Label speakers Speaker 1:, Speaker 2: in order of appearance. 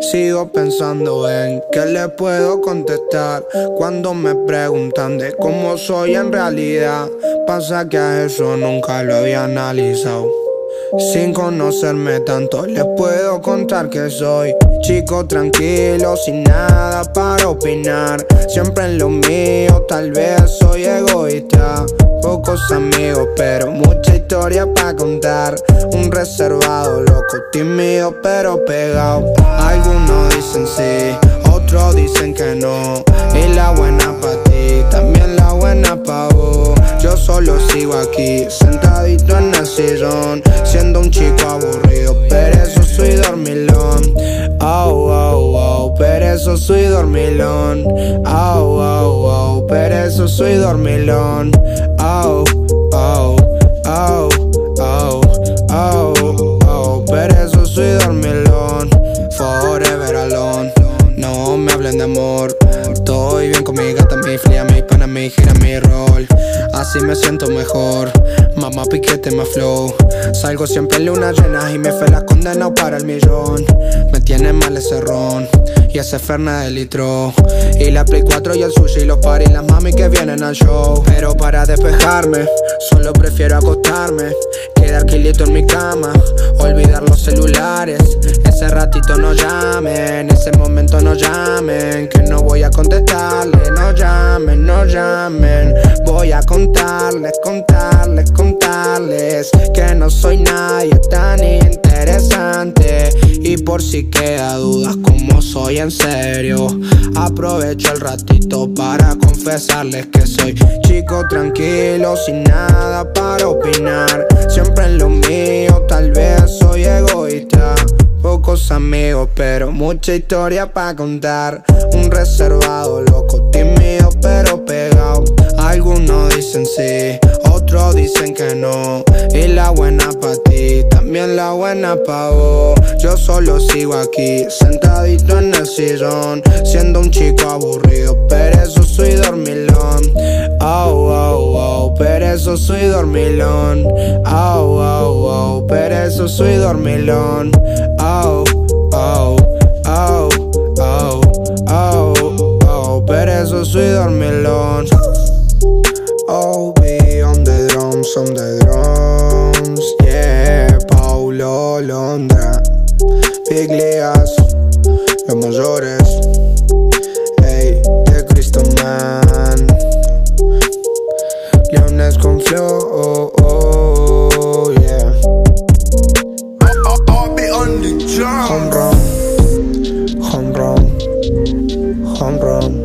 Speaker 1: Sigo pensando en qué le puedo contestar cuando me preguntan de cómo soy en realidad. Pasa que a eso nunca lo había analizado. Sin conocerme tanto, les puedo contar que soy chico tranquilo, sin nada para opinar. Siempre en lo mío, tal vez soy egoísta. Pocos amigos, pero mucha historia para contar. Un reservado, loco, tímido, pero pegado. Algunos dicen sí, otros dicen que no. Y la buena para ti, también aquí, sentadito en el sillón, siendo un chico aburrido, pero eso soy dormilón. Oh, oh, pero eso soy dormilón. Oh, oh, pero eso soy dormilón. Oh, oh, oh, oh, oh, pero eso soy dormilón. Forever alone. No me hablen de amor. Con mi gata, mi flia, mi pana, mi gira, mi rol. Así me siento mejor. Mamá piquete más flow. Salgo siempre en luna llena y me fe la condena para el millón. Me tiene mal ese ron y ese ferna de litro. Y la Play 4 y el sushi, los y las mami que vienen al show. Pero para despejarme, solo prefiero acostarme. Quedar quilito en mi cama, olvidar los celulares. Ratito no llamen, ese momento no llamen. Que no voy a contestarle, no llamen, no llamen. Voy a contarles, contarles, contarles que no soy nadie tan interesante. Y por si queda dudas como soy en serio, aprovecho el ratito para confesarles que soy chico tranquilo, sin nada para opinar. Siempre en lo amigos, pero mucha historia para contar. Un reservado, loco, tímido, pero pegado. Algunos dicen sí, otros dicen que no. Y la buena pa' ti, también la buena pa' vos. Yo solo sigo aquí, sentadito en el sillón. Siendo un chico aburrido, pero eso soy dormilón. Oh, oh, eso soy dormilón. Oh, oh, oh, pero eso soy dormilón. Oh, oh, oh, oh, oh, oh, pero eso soy dormilón. Oh, be on the drums, on the drums, yeah. Paulo Londra, Big los mayores, Leones con flow, oh, oh, yeah.
Speaker 2: I'll be on the.
Speaker 1: Home run, home run, home run.